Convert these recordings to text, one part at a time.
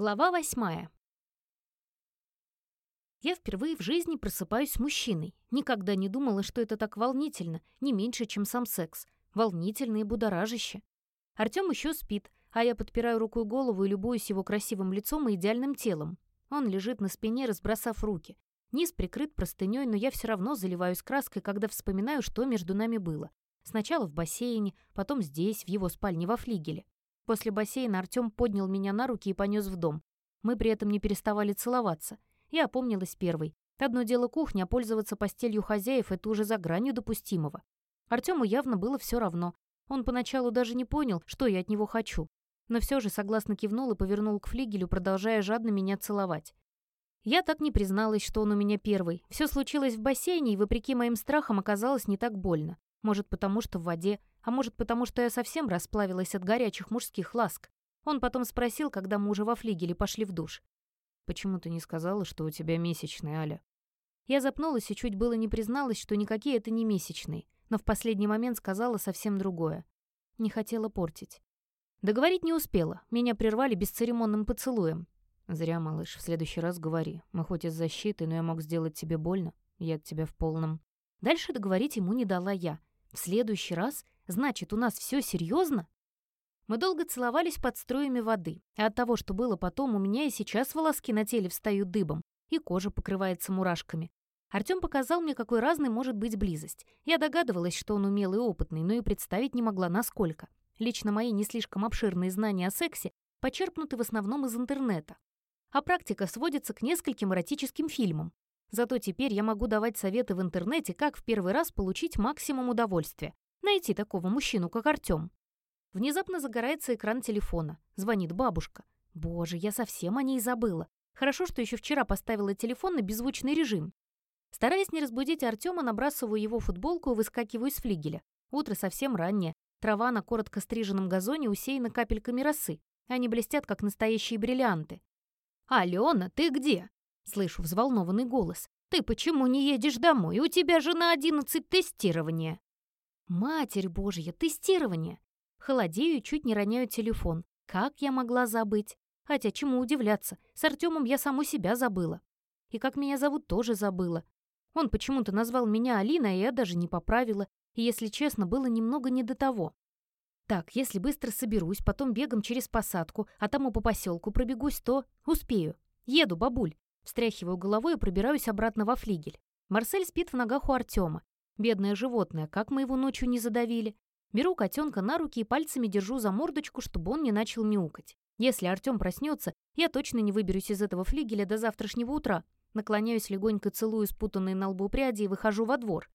Глава восьмая. Я впервые в жизни просыпаюсь с мужчиной. Никогда не думала, что это так волнительно, не меньше, чем сам секс. Волнительно и будоражище. Артём еще спит, а я подпираю рукой голову и любуюсь его красивым лицом и идеальным телом. Он лежит на спине, разбросав руки. Низ прикрыт простыней, но я все равно заливаюсь краской, когда вспоминаю, что между нами было. Сначала в бассейне, потом здесь, в его спальне во флигеле. После бассейна Артём поднял меня на руки и понёс в дом. Мы при этом не переставали целоваться. Я опомнилась первой. Одно дело кухня, а пользоваться постелью хозяев — это уже за гранью допустимого. Артёму явно было всё равно. Он поначалу даже не понял, что я от него хочу. Но всё же согласно кивнул и повернул к флигелю, продолжая жадно меня целовать. Я так не призналась, что он у меня первый. Всё случилось в бассейне, и, вопреки моим страхам, оказалось не так больно. Может, потому что в воде, а может, потому что я совсем расплавилась от горячих мужских ласк. Он потом спросил, когда мы уже во флигеле пошли в душ. «Почему ты не сказала, что у тебя месячные, Аля?» Я запнулась и чуть было не призналась, что никакие это не месячные, но в последний момент сказала совсем другое. Не хотела портить. Договорить не успела, меня прервали бесцеремонным поцелуем. «Зря, малыш, в следующий раз говори. Мы хоть из защиты, но я мог сделать тебе больно. Я от тебя в полном...» Дальше договорить ему не дала я. В следующий раз? Значит, у нас все серьезно? Мы долго целовались под струями воды, и от того, что было потом, у меня и сейчас волоски на теле встают дыбом, и кожа покрывается мурашками. Артём показал мне, какой разной может быть близость. Я догадывалась, что он умелый и опытный, но и представить не могла, насколько. Лично мои не слишком обширные знания о сексе почерпнуты в основном из интернета. А практика сводится к нескольким эротическим фильмам. Зато теперь я могу давать советы в интернете, как в первый раз получить максимум удовольствия. Найти такого мужчину, как Артём. Внезапно загорается экран телефона. Звонит бабушка. Боже, я совсем о ней забыла. Хорошо, что еще вчера поставила телефон на беззвучный режим. Стараясь не разбудить Артема, набрасываю его футболку и выскакиваю из флигеля. Утро совсем раннее. Трава на коротко стриженном газоне усеяна капельками росы. Они блестят, как настоящие бриллианты. «Алена, ты где?» Слышу взволнованный голос. «Ты почему не едешь домой? У тебя же на одиннадцать тестирование!» «Матерь Божья, тестирование!» Холодею чуть не роняю телефон. Как я могла забыть? Хотя чему удивляться, с Артемом я саму себя забыла. И как меня зовут, тоже забыла. Он почему-то назвал меня Алина, и я даже не поправила. И, если честно, было немного не до того. Так, если быстро соберусь, потом бегом через посадку, а тому по поселку пробегусь, то успею. Еду, бабуль. Встряхиваю головой и пробираюсь обратно во флигель. Марсель спит в ногах у Артема. Бедное животное, как мы его ночью не задавили. Беру котенка на руки и пальцами держу за мордочку, чтобы он не начал мяукать. Если Артем проснется, я точно не выберусь из этого флигеля до завтрашнего утра. Наклоняюсь легонько, целую спутанные на лбу пряди и выхожу во двор.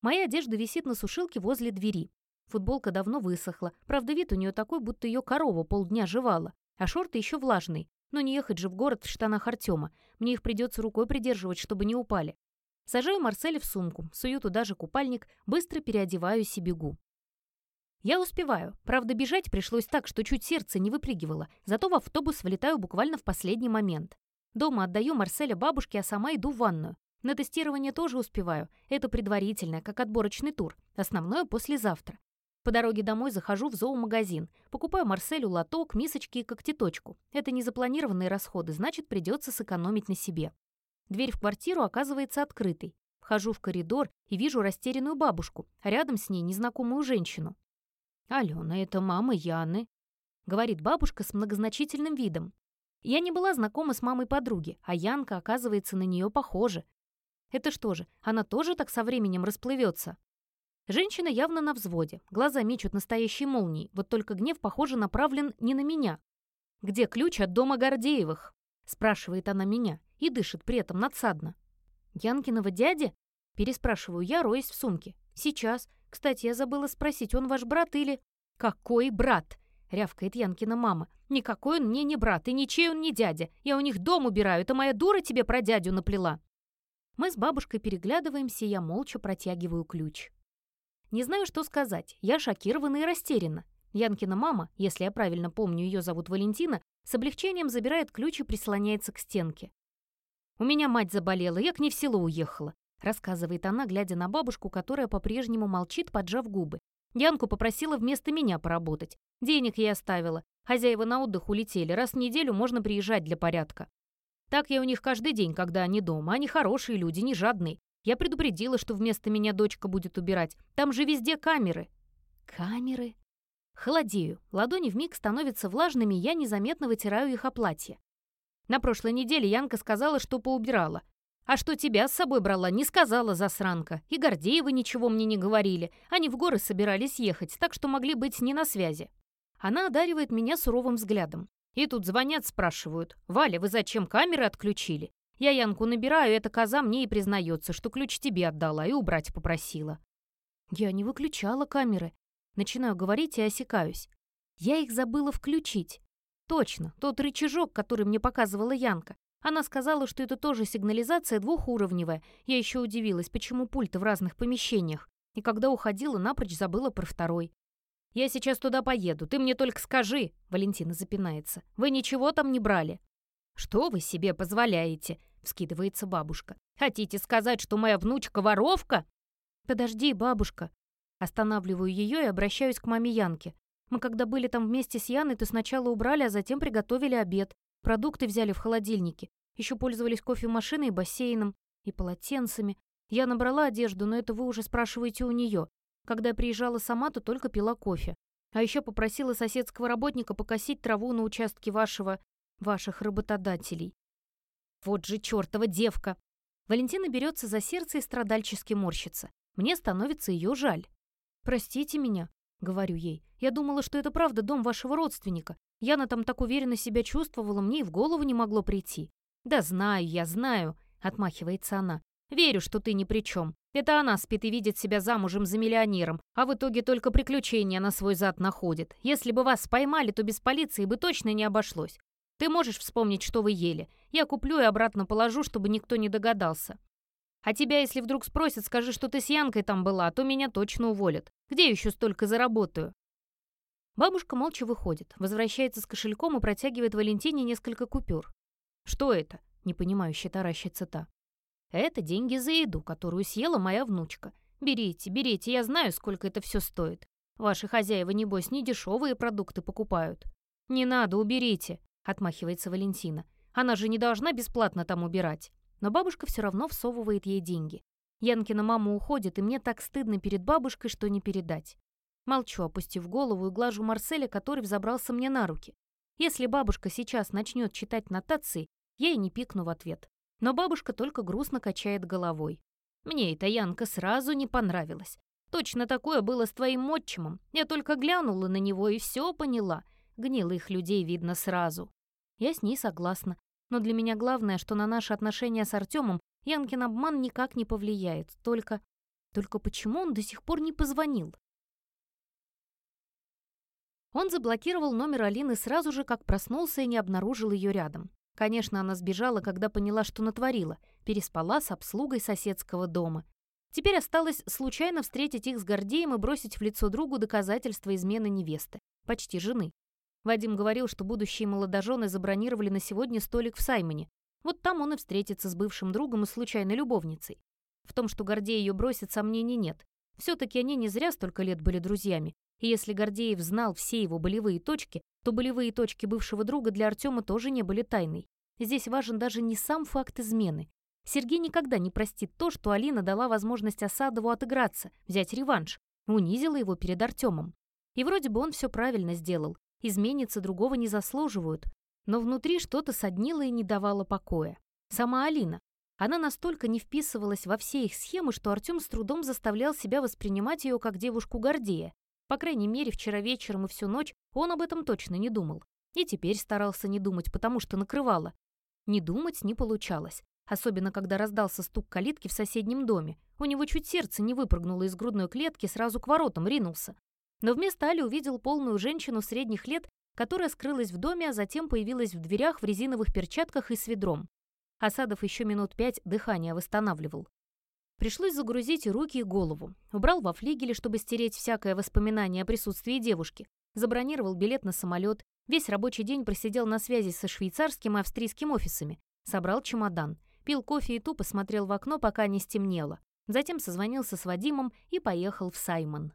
Моя одежда висит на сушилке возле двери. Футболка давно высохла, правда вид у нее такой, будто ее корова полдня жевала, а шорты еще влажные. Но не ехать же в город в штанах Артема. Мне их придется рукой придерживать, чтобы не упали. Сажаю Марселя в сумку, сую туда же купальник, быстро переодеваюсь и бегу. Я успеваю. Правда, бежать пришлось так, что чуть сердце не выпрыгивало. Зато в автобус влетаю буквально в последний момент. Дома отдаю Марселя бабушке, а сама иду в ванную. На тестирование тоже успеваю. Это предварительное, как отборочный тур. Основное послезавтра. По дороге домой захожу в зоомагазин. Покупаю Марселю лоток, мисочки и когтеточку. Это незапланированные расходы, значит, придется сэкономить на себе. Дверь в квартиру оказывается открытой. Вхожу в коридор и вижу растерянную бабушку, а рядом с ней незнакомую женщину. «Алена, это мама Яны», — говорит бабушка с многозначительным видом. Я не была знакома с мамой подруги, а Янка, оказывается, на нее похожа. Это что же, она тоже так со временем расплывется? Женщина явно на взводе, глаза мечут настоящей молнией, вот только гнев, похоже, направлен не на меня. «Где ключ от дома Гордеевых?» — спрашивает она меня и дышит при этом надсадно. «Янкиного дяди?» — переспрашиваю я, роясь в сумке. «Сейчас. Кстати, я забыла спросить, он ваш брат или...» «Какой брат?» — рявкает Янкина мама. «Никакой он мне не брат, и ничей он не дядя. Я у них дом убираю, это моя дура тебе про дядю наплела». Мы с бабушкой переглядываемся, и я молча протягиваю ключ. Не знаю, что сказать. Я шокирована и растеряна. Янкина мама, если я правильно помню, ее зовут Валентина, с облегчением забирает ключ и прислоняется к стенке. «У меня мать заболела, я к ней в село уехала», рассказывает она, глядя на бабушку, которая по-прежнему молчит, поджав губы. Янку попросила вместо меня поработать. Денег ей оставила. Хозяева на отдых улетели, раз в неделю можно приезжать для порядка. Так я у них каждый день, когда они дома. Они хорошие люди, не жадные. Я предупредила, что вместо меня дочка будет убирать. Там же везде камеры». «Камеры?» Холодею. Ладони вмиг становятся влажными, я незаметно вытираю их о платье. На прошлой неделе Янка сказала, что поубирала. А что тебя с собой брала, не сказала засранка. И Гордеевы ничего мне не говорили. Они в горы собирались ехать, так что могли быть не на связи. Она одаривает меня суровым взглядом. И тут звонят, спрашивают. «Валя, вы зачем камеры отключили?» Я Янку набираю, эта коза мне и признается, что ключ тебе отдала и убрать попросила. Я не выключала камеры. Начинаю говорить и осекаюсь. Я их забыла включить. Точно, тот рычажок, который мне показывала Янка. Она сказала, что это тоже сигнализация двухуровневая. Я еще удивилась, почему пульты в разных помещениях. И когда уходила, напрочь забыла про второй. «Я сейчас туда поеду, ты мне только скажи», — Валентина запинается. «Вы ничего там не брали?» «Что вы себе позволяете?» — вскидывается бабушка. «Хотите сказать, что моя внучка воровка?» «Подожди, бабушка». Останавливаю ее и обращаюсь к маме Янке. Мы когда были там вместе с Яной, то сначала убрали, а затем приготовили обед. Продукты взяли в холодильнике. Еще пользовались кофемашиной и бассейном, и полотенцами. Я набрала одежду, но это вы уже спрашиваете у нее. Когда я приезжала сама, то только пила кофе. А еще попросила соседского работника покосить траву на участке вашего... ваших работодателей. Вот же чертова девка! Валентина берется за сердце и страдальчески морщится. Мне становится ее жаль. «Простите меня», — говорю ей. «Я думала, что это правда дом вашего родственника. Яна там так уверенно себя чувствовала, мне и в голову не могло прийти. «Да знаю, я знаю», — отмахивается она. «Верю, что ты ни при чем. Это она спит и видит себя замужем за миллионером, а в итоге только приключения на свой зад находит. Если бы вас поймали, то без полиции бы точно не обошлось. Ты можешь вспомнить, что вы ели. Я куплю и обратно положу, чтобы никто не догадался. А тебя, если вдруг спросят, скажи, что ты с Янкой там была, а то меня точно уволят. Где еще столько заработаю?» Бабушка молча выходит, возвращается с кошельком и протягивает Валентине несколько купюр. «Что это?» — непонимающе таращится та. «Это деньги за еду, которую съела моя внучка. Берите, берите, я знаю, сколько это все стоит. Ваши хозяева, небось, не дешевые продукты покупают». «Не надо, уберите», — отмахивается Валентина. «Она же не должна бесплатно там убирать». Но бабушка все равно всовывает ей деньги. Янкина мама уходит, и мне так стыдно перед бабушкой, что не передать. Молчу, опустив голову и глажу Марселя, который взобрался мне на руки. Если бабушка сейчас начнет читать нотации, я и не пикну в ответ. Но бабушка только грустно качает головой. Мне эта Янка сразу не понравилась. Точно такое было с твоим отчимом. Я только глянула на него и все поняла. Гнилых людей видно сразу. Я с ней согласна. Но для меня главное, что на наши отношения с Артемом Янкин обман никак не повлияет. Только... Только почему он до сих пор не позвонил? Он заблокировал номер Алины сразу же, как проснулся и не обнаружил ее рядом. Конечно, она сбежала, когда поняла, что натворила. Переспала с обслугой соседского дома. Теперь осталось случайно встретить их с Гордеем и бросить в лицо другу доказательства измены невесты. Почти жены. Вадим говорил, что будущие молодожены забронировали на сегодня столик в Саймоне. Вот там он и встретится с бывшим другом и случайной любовницей. В том, что Гордей ее бросит, сомнений нет. Все-таки они не зря столько лет были друзьями. И если Гордеев знал все его болевые точки, то болевые точки бывшего друга для Артема тоже не были тайной. Здесь важен даже не сам факт измены. Сергей никогда не простит то, что Алина дала возможность Осадову отыграться, взять реванш, унизила его перед Артемом. И вроде бы он все правильно сделал. Изменницы другого не заслуживают. Но внутри что-то соднило и не давало покоя. Сама Алина. Она настолько не вписывалась во все их схемы, что Артем с трудом заставлял себя воспринимать ее как девушку Гордея. По крайней мере, вчера вечером и всю ночь он об этом точно не думал. И теперь старался не думать, потому что накрывало. Не думать не получалось. Особенно, когда раздался стук калитки в соседнем доме. У него чуть сердце не выпрыгнуло из грудной клетки, сразу к воротам ринулся. Но вместо Али увидел полную женщину средних лет, которая скрылась в доме, а затем появилась в дверях в резиновых перчатках и с ведром. Асадов еще минут пять дыхание восстанавливал. Пришлось загрузить руки, и голову. Убрал во флигеле, чтобы стереть всякое воспоминание о присутствии девушки. Забронировал билет на самолет. Весь рабочий день просидел на связи со швейцарским и австрийским офисами. Собрал чемодан. Пил кофе и тупо смотрел в окно, пока не стемнело. Затем созвонился с Вадимом и поехал в Саймон.